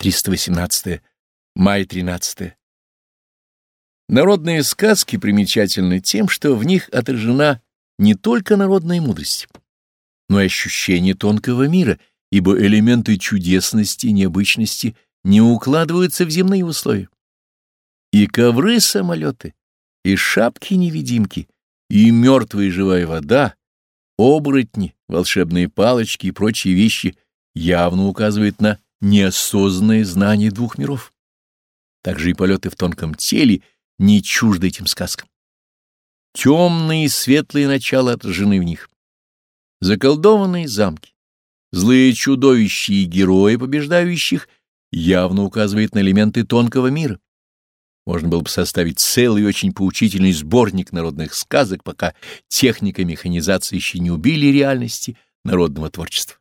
318. Май 13. Народные сказки примечательны тем, что в них отражена не только народная мудрость, но и ощущение тонкого мира, ибо элементы чудесности и необычности не укладываются в земные условия. И ковры-самолеты, и шапки-невидимки, и мертвая живая вода, оборотни, волшебные палочки и прочие вещи явно указывают на неосознанное знание двух миров. Также и полеты в тонком теле не чужды этим сказкам. Темные и светлые начала отражены в них. Заколдованные замки, злые чудовища и герои побеждающих явно указывают на элементы тонкого мира. Можно было бы составить целый очень поучительный сборник народных сказок, пока техника механизации еще не убили реальности народного творчества.